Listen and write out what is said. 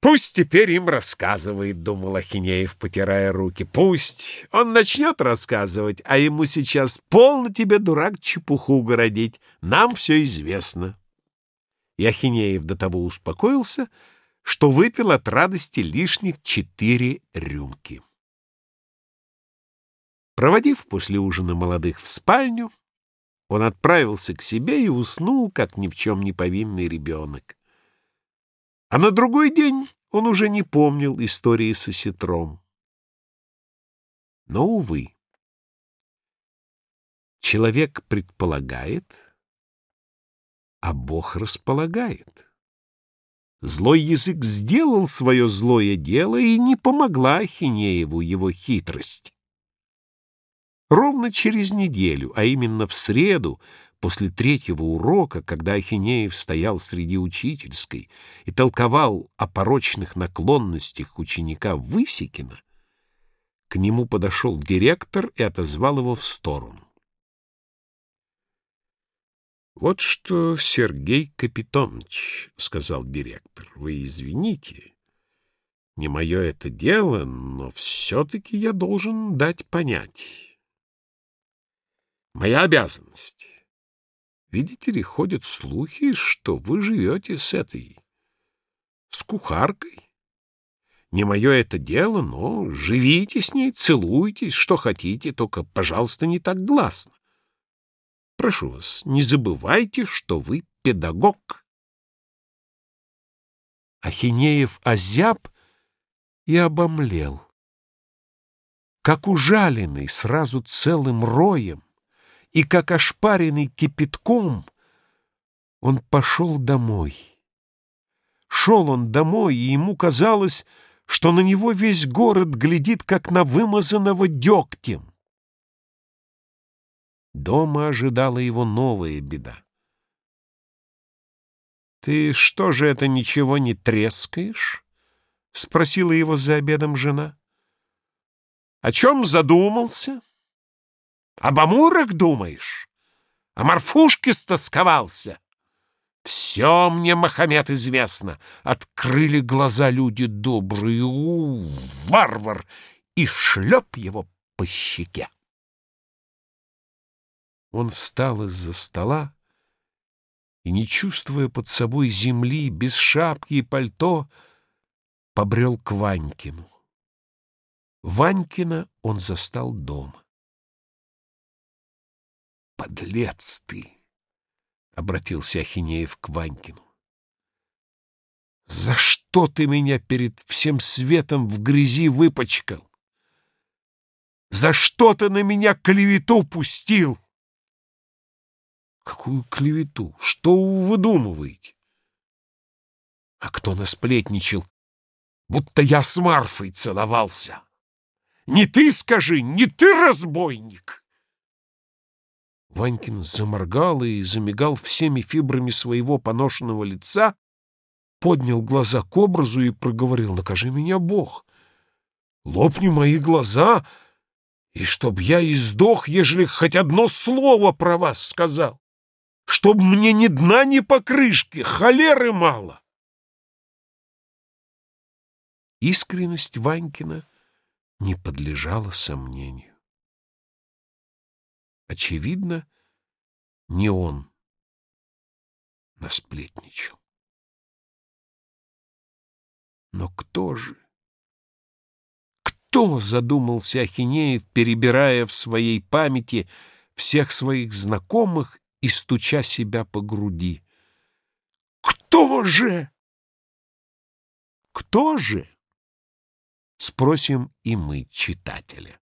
Пусть теперь им рассказывает, — думал Ахинеев, потирая руки. Пусть он начнет рассказывать, а ему сейчас полно тебе, дурак, чепуху городить. Нам все известно. И Ахинеев до того успокоился, что выпил от радости лишних четыре рюмки. Проводив после ужина молодых в спальню, он отправился к себе и уснул, как ни в чем не повинный ребенок. А на другой день он уже не помнил истории со сетром. Но, увы, человек предполагает, а Бог располагает. Злой язык сделал свое злое дело, и не помогла Ахинееву его хитрость. Ровно через неделю, а именно в среду, после третьего урока, когда Ахинеев стоял среди учительской и толковал о порочных наклонностях ученика Высекина, к нему подошел директор и отозвал его в сторону. «Вот что, Сергей Капитонович, — сказал директор, — вы извините, не мое это дело, но все-таки я должен дать понять. Моя обязанность. Видите ли, ходят слухи, что вы живете с этой... с кухаркой. Не мое это дело, но живите с ней, целуйтесь, что хотите, только, пожалуйста, не так гласно. Прошу вас, не забывайте, что вы педагог. Ахинеев озяб и обомлел. Как ужаленный сразу целым роем, и как ошпаренный кипятком, он пошел домой. Шел он домой, и ему казалось, что на него весь город глядит, как на вымазанного дегтем. Дома ожидала его новая беда. «Ты что же это ничего не трескаешь?» — спросила его за обедом жена. «О чем задумался? Об амурах думаешь? О морфушке стосковался?» «Все мне, Махамед, известно. Открыли глаза люди добрые. У, варвар!» И шлеп его по щеке. Он встал из-за стола и, не чувствуя под собой земли, без шапки и пальто, побрел к Ванькину. Ванькина он застал дома. «Подлец ты!» — обратился Ахинеев к Ванькину. «За что ты меня перед всем светом в грязи выпачкал? За что ты на меня клевету пустил?» Какую клевету? Что вы выдумываете? А кто насплетничал, будто я с Марфой целовался? Не ты скажи, не ты разбойник! Ванькин заморгал и замигал всеми фибрами своего поношенного лица, поднял глаза к образу и проговорил, «Накажи меня, Бог! Лопни мои глаза, и чтоб я издох, ежели хоть одно слово про вас сказал!» чтоб мне ни дна, ни покрышки, холеры мало. Искренность Ванькина не подлежала сомнению. Очевидно, не он насплетничал. Но кто же? Кто, задумался Ахинеев, перебирая в своей памяти всех своих знакомых и стуча себя по груди. «Кто же?» «Кто же?» Спросим и мы, читателя.